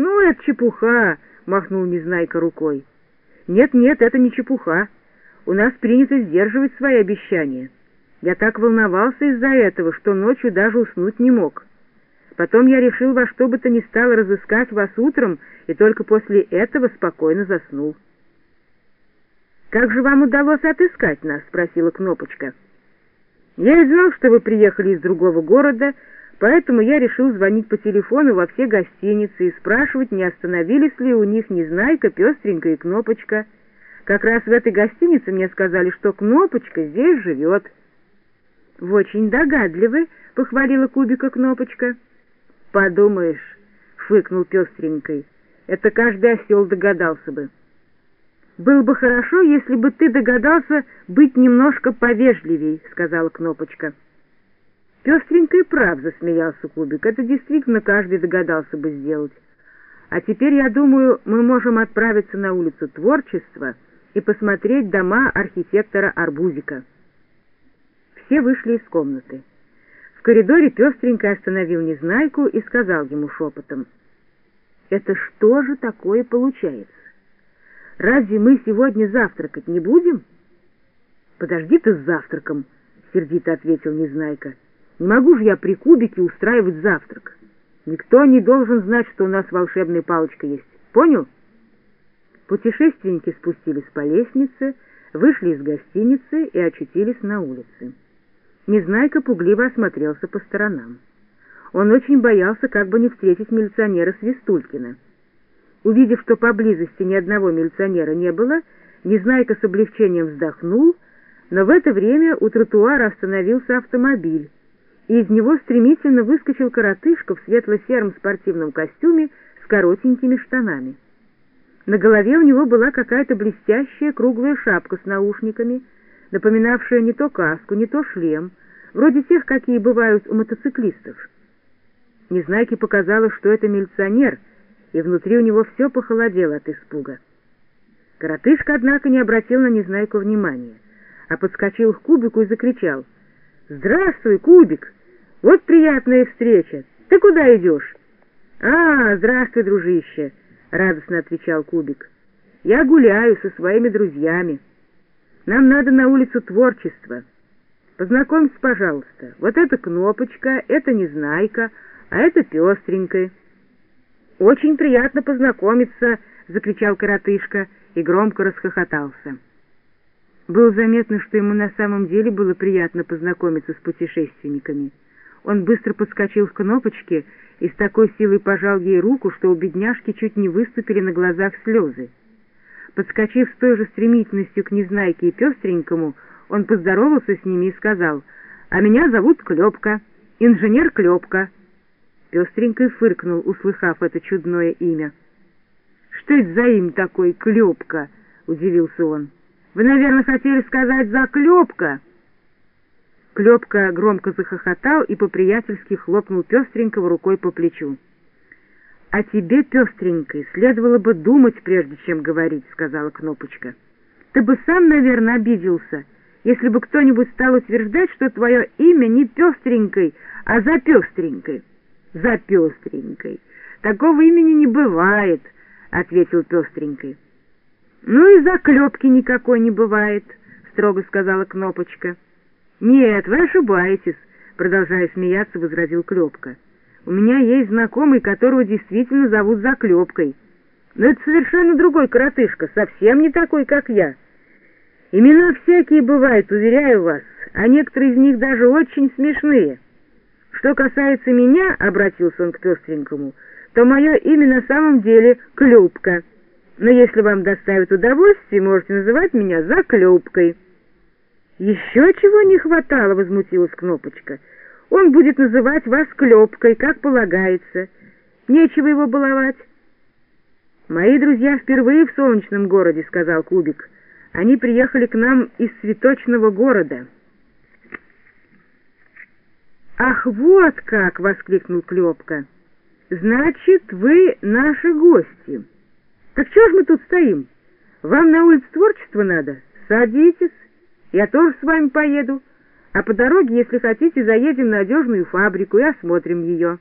«Ну, это чепуха!» — махнул Незнайка рукой. «Нет-нет, это не чепуха. У нас принято сдерживать свои обещания. Я так волновался из-за этого, что ночью даже уснуть не мог. Потом я решил во что бы то ни стало разыскать вас утром, и только после этого спокойно заснул». «Как же вам удалось отыскать нас?» — спросила Кнопочка. «Я и знал, что вы приехали из другого города, поэтому я решил звонить по телефону во все гостиницы и спрашивать, не остановились ли у них Незнайка, Пестренька и Кнопочка. Как раз в этой гостинице мне сказали, что Кнопочка здесь живет». «Вы очень догадливы», — похвалила Кубика Кнопочка. «Подумаешь», — фыкнул Пестренькой, — «это каждый осел догадался бы». «Было бы хорошо, если бы ты догадался быть немножко повежливей», — сказала Кнопочка. Пестренько и прав, — засмеялся Кубик. Это действительно каждый догадался бы сделать. А теперь, я думаю, мы можем отправиться на улицу Творчества и посмотреть дома архитектора Арбузика. Все вышли из комнаты. В коридоре Пестренько остановил Незнайку и сказал ему шепотом. «Это что же такое получается? Разве мы сегодня завтракать не будем? Подожди ты с завтраком, сердито ответил Незнайка. Не могу же я при кубике устраивать завтрак. Никто не должен знать, что у нас волшебная палочка есть. Понял? Путешественники спустились по лестнице, вышли из гостиницы и очутились на улице. Незнайка пугливо осмотрелся по сторонам. Он очень боялся, как бы не встретить милиционера Свистулькина. Увидев, что поблизости ни одного милиционера не было, Незнайка с облегчением вздохнул, но в это время у тротуара остановился автомобиль, и из него стремительно выскочил коротышка в светло-сером спортивном костюме с коротенькими штанами. На голове у него была какая-то блестящая круглая шапка с наушниками, напоминавшая не то каску, не то шлем, вроде тех, какие бывают у мотоциклистов. Незнайке показалось, что это милиционер — и внутри у него все похолодело от испуга. Коротышка, однако, не обратил на Незнайку внимания, а подскочил к Кубику и закричал. «Здравствуй, Кубик! Вот приятная встреча! Ты куда идешь?» «А, здравствуй, дружище!» — радостно отвечал Кубик. «Я гуляю со своими друзьями. Нам надо на улицу творчества. Познакомься, пожалуйста. Вот это Кнопочка, это Незнайка, а это Пестренькая». «Очень приятно познакомиться!» — закричал коротышка и громко расхохотался. Было заметно, что ему на самом деле было приятно познакомиться с путешественниками. Он быстро подскочил к кнопочке и с такой силой пожал ей руку, что у бедняжки чуть не выступили на глазах слезы. Подскочив с той же стремительностью к Незнайке и Пестренькому, он поздоровался с ними и сказал, «А меня зовут Клепка, инженер Клепка». Пестренький фыркнул, услыхав это чудное имя. «Что это за имя такой, Клепка?» — удивился он. «Вы, наверное, хотели сказать «заклепка». Клепка громко захохотал и по-приятельски хлопнул Пестренького рукой по плечу. «А тебе, Пестренькой, следовало бы думать, прежде чем говорить», — сказала Кнопочка. «Ты бы сам, наверное, обиделся, если бы кто-нибудь стал утверждать, что твое имя не Пестренькой, а за Пестренькой» за пестренькой. Такого имени не бывает, — ответил пестренькой. Ну и заклепки никакой не бывает, — строго сказала Кнопочка. Нет, вы ошибаетесь, — продолжая смеяться, возразил Клепка. У меня есть знакомый, которого действительно зовут Заклепкой. Но это совершенно другой коротышка, совсем не такой, как я. Имена всякие бывают, уверяю вас, а некоторые из них даже очень смешные. Что касается меня, — обратился он к пестренькому, — то мое имя на самом деле Клюбка. Но если вам доставит удовольствие, можете называть меня Заклюбкой. Еще чего не хватало, — возмутилась Кнопочка. Он будет называть вас Клепкой, как полагается. Нечего его баловать. «Мои друзья впервые в солнечном городе», — сказал Кубик. «Они приехали к нам из цветочного города». «Ах, вот как!» — воскликнул Клепка. «Значит, вы наши гости. Так чего ж мы тут стоим? Вам на улице творчества надо? Садитесь, я тоже с вами поеду. А по дороге, если хотите, заедем на одежную фабрику и осмотрим ее».